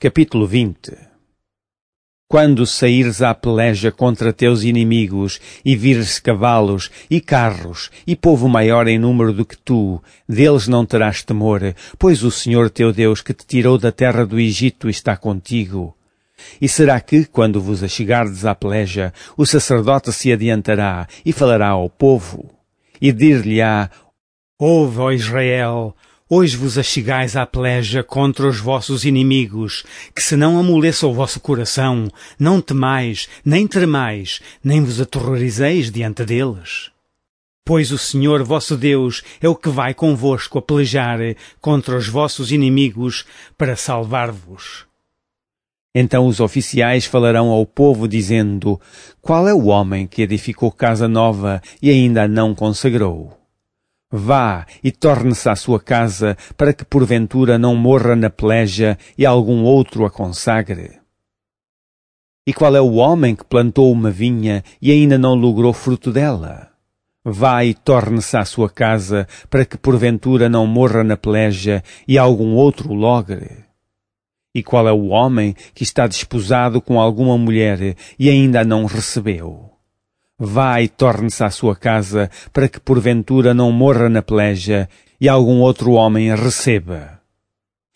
Capítulo 20 Quando saíres à peleja contra teus inimigos, e vires cavalos, e carros, e povo maior em número do que tu, deles não terás temor, pois o Senhor teu Deus que te tirou da terra do Egito está contigo. E será que, quando vos achegardes à peleja, o sacerdote se adiantará e falará ao povo, e dir-lhe-á, Ouve, ó Israel, Hoje vos achegais à peleja contra os vossos inimigos, que se não amoleça o vosso coração, não temais, nem tremais, nem vos aterrorizeis diante deles. Pois o Senhor vosso Deus é o que vai convosco a pelejar contra os vossos inimigos para salvar-vos. Então os oficiais falarão ao povo dizendo, Qual é o homem que edificou casa nova e ainda a não consagrou? Vá e torne-se à sua casa, para que porventura não morra na peleja e algum outro a consagre. E qual é o homem que plantou uma vinha e ainda não logrou fruto dela? Vá e torne-se à sua casa, para que porventura não morra na peleja e algum outro logre. E qual é o homem que está desposado com alguma mulher e ainda a não recebeu? Vá e torne-se à sua casa, para que porventura não morra na peleja e algum outro homem receba.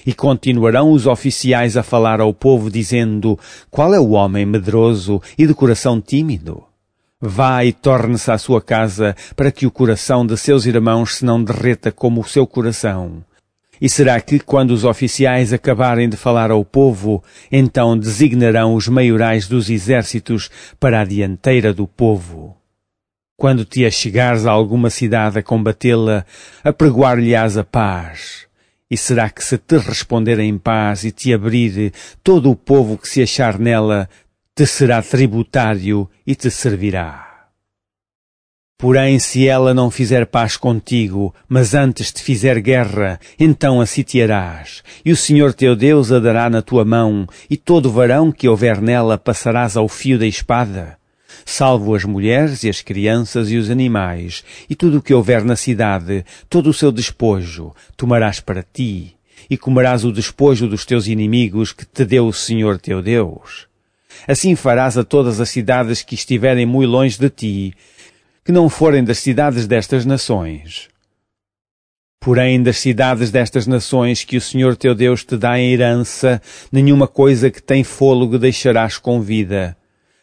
E continuarão os oficiais a falar ao povo, dizendo, qual é o homem medroso e de coração tímido? Vá e torne-se à sua casa, para que o coração de seus irmãos se não derreta como o seu coração e será que, quando os oficiais acabarem de falar ao povo, então designarão os maiorais dos exércitos para a dianteira do povo? Quando te achegares a alguma cidade a combatê-la, apregoar-lhe-ás a paz. E será que se te responder em paz e te abrir, todo o povo que se achar nela te será tributário e te servirá? Porém, se ela não fizer paz contigo, mas antes te fizer guerra, então a sitiarás, e o Senhor teu Deus a dará na tua mão, e todo varão que houver nela passarás ao fio da espada. Salvo as mulheres e as crianças e os animais, e tudo o que houver na cidade, todo o seu despojo, tomarás para ti, e comerás o despojo dos teus inimigos que te deu o Senhor teu Deus. Assim farás a todas as cidades que estiverem muito longe de ti, que não forem das cidades destas nações. Porém, das cidades destas nações que o Senhor teu Deus te dá em herança, nenhuma coisa que tem fôlego deixarás com vida.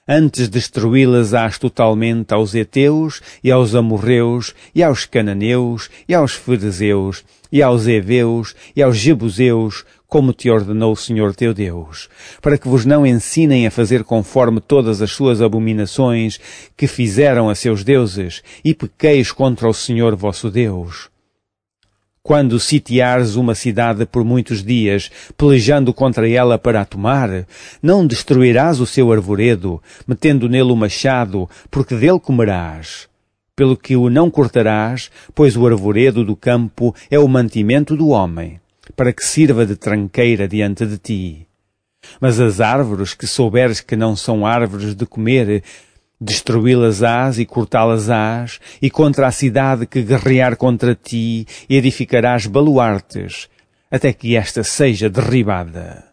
Antes destruí-las-ás totalmente aos heteus, e aos amorreus, e aos cananeus, e aos fariseus, e aos heveus, e aos jebuseus, como te ordenou o Senhor teu Deus, para que vos não ensinem a fazer conforme todas as suas abominações que fizeram a seus deuses, e pequeis contra o Senhor vosso Deus. Quando sitiares uma cidade por muitos dias, pelejando contra ela para a tomar, não destruirás o seu arvoredo, metendo nele o machado, porque dele comerás. Pelo que o não cortarás, pois o arvoredo do campo é o mantimento do homem para que sirva de tranqueira diante de ti. Mas as árvores que souberes que não são árvores de comer, destruí-las-ás e cortá-las-ás, e contra a cidade que guerrear contra ti, edificarás baluartes, até que esta seja derribada.